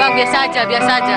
bang biasa aja biasa aja.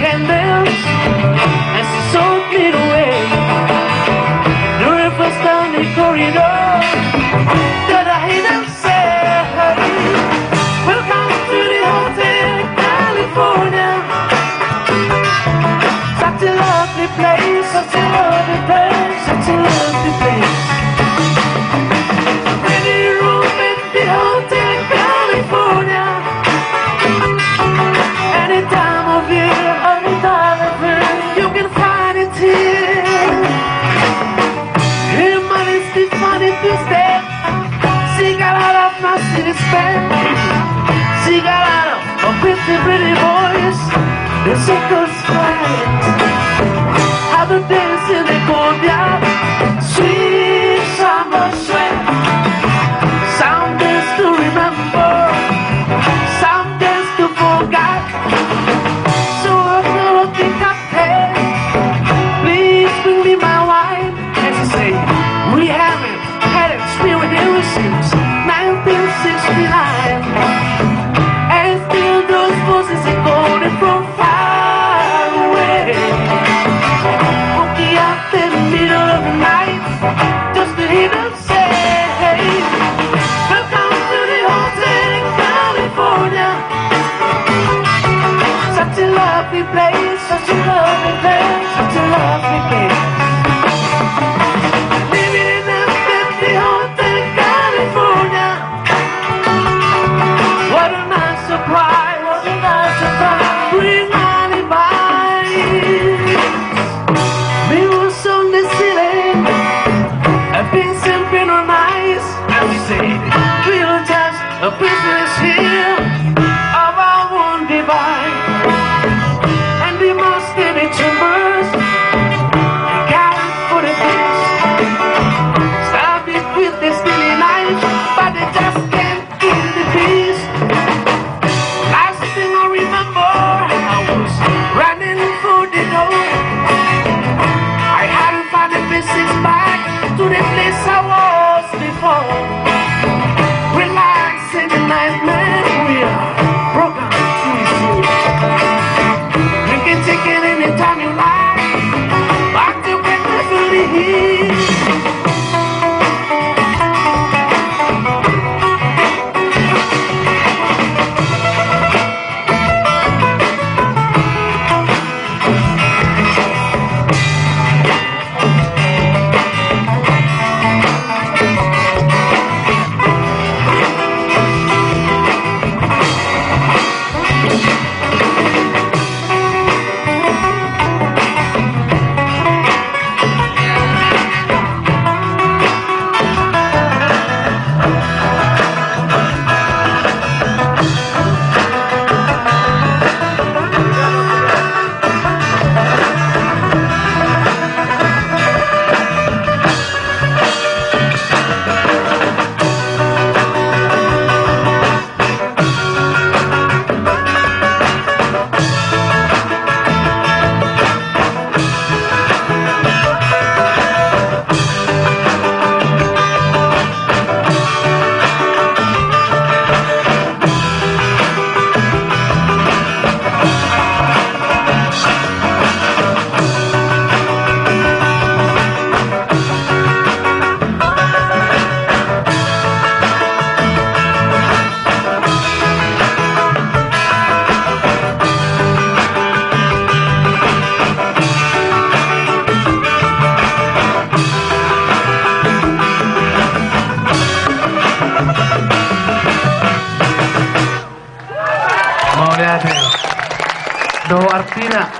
candles as she sold me away. The river's down the corridor that I hear them say, Welcome to the Hotel California. Such a lovely place, such a lovely place. She. See, got a of pretty, pretty boys. They say, such a lovely place, such a lovely place, such a lovely place. Living in a fifty hotel California. What a nice surprise, what a nice surprise. Bring so. I've been sipping on ice. Do artinya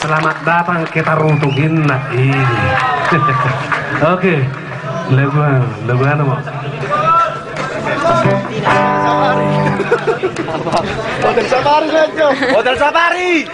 selamat datang kita runtuhin nah ini. Oke, lagu lagu apa mau? Hotel Safari.